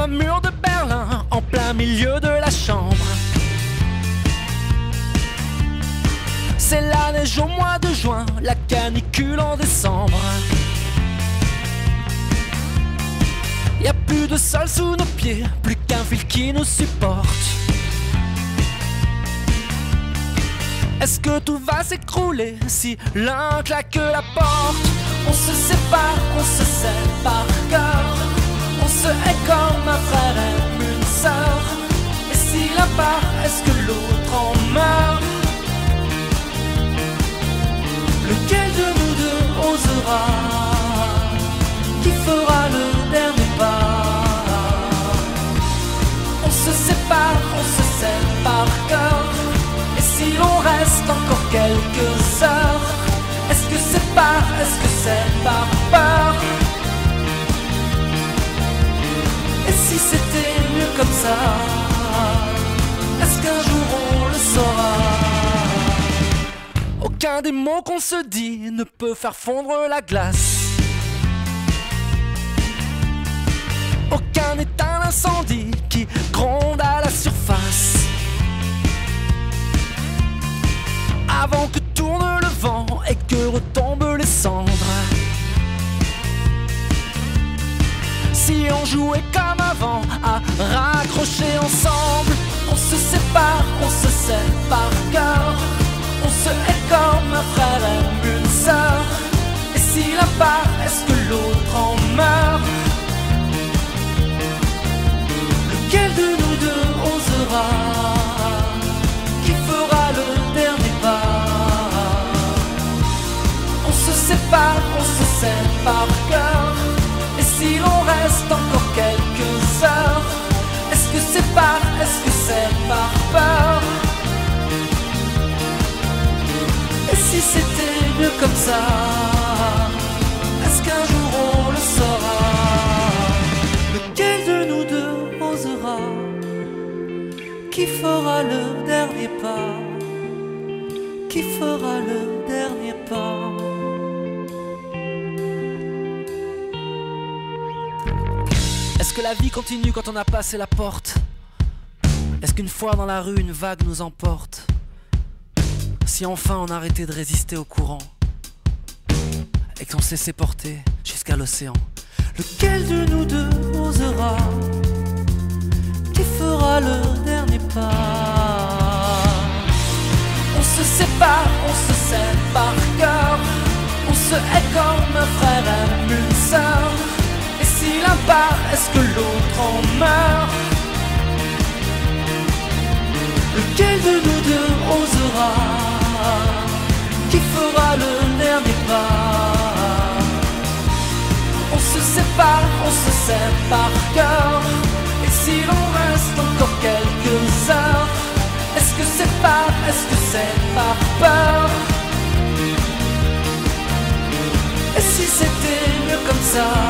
un mur de Berlin en plein milieu de la chambre. C'est la neige au mois de juin, la canicule en décembre. Y a plus de sol sous nos pieds, plus qu'un fil qui nous supporte. Est-ce que tout va s'écrouler si l'un claque la porte? On se sépare, on se par cœur. On se hait Lequel de nous deux osera Qui fera le dernier pas? On se sépare, on se sait par cœur. Et si l'on reste encore quelques heures Est-ce que c'est par, est-ce que c'est par peur? Et si c'était mieux comme ça Est-ce qu'un Aucun des mots qu'on se dit ne peut faire fondre la glace. Aucun éteint l'incendie qui gronde à la surface. Avant que tourne le vent et que retombent les cendres. Si on jouait comme avant à raccrocher ensemble, on se sépare, on se sait par cœur. Par cœur. Et si l'on reste encore quelques heures, est-ce que c'est par, est-ce que c'est par peur? Et si c'était mieux comme ça, est-ce qu'un jour on le saura? Lequel de nous deux osera? Qui fera le dernier pas? Qui fera le dernier pas? Est-ce que la vie continue quand on a passé la porte? Est-ce qu'une fois dans la rue, une vague nous emporte? Si enfin on arrêtait de résister au courant? Et qu'on s'est porter jusqu'à l'océan? Lequel de nous deux osera? Qui fera le dernier pas? On se sépare, on se sait par cœur. On se hait comme un frère une sœur. Et si l'un part, sait par cœur. Et si l'on reste encore quelques heures Est-ce que c'est par, est-ce que c'est par peur? Et si c'était mieux comme ça?